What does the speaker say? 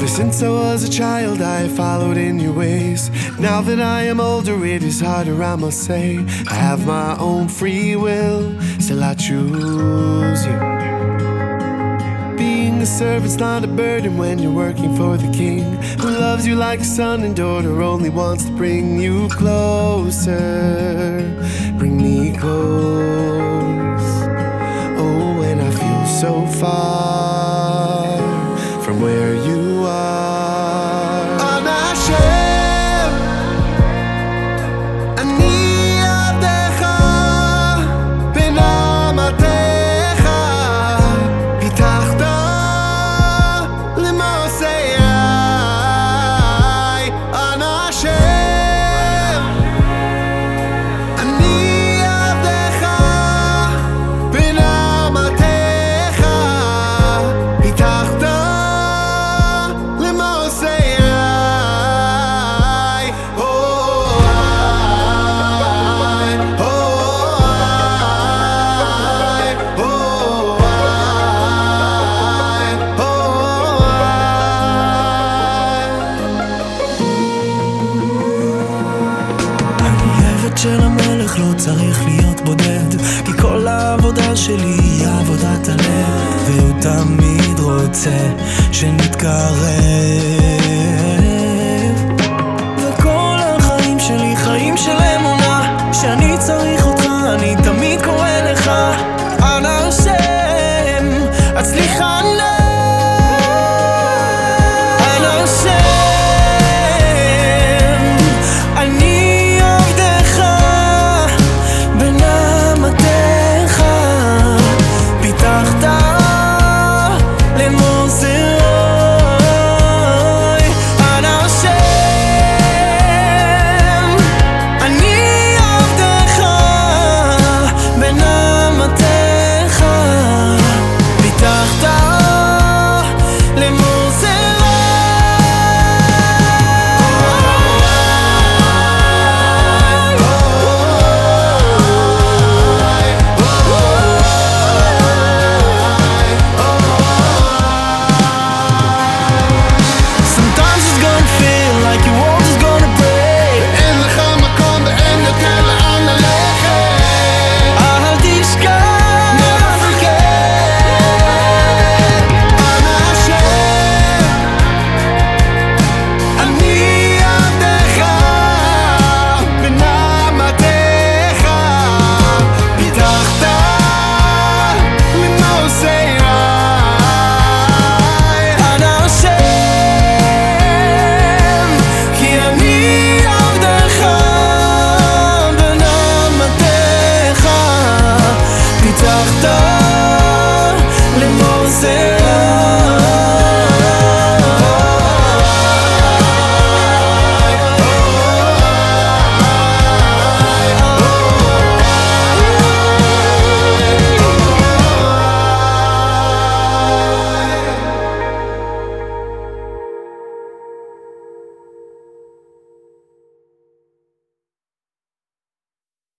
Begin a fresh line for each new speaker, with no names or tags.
Ever since I was a child, I followed in your ways. Now that I am older, it is harder, I must say. I have my own free will, still I choose you. Being a servant's not a burden when you're working for the king, who loves you like a son and daughter, only wants to bring you closer. Bring me close.
של המלך, לא צריך להיות בודד כי כל העבודה שלי היא עבודת הלב והוא תמיד רוצה שנתקרב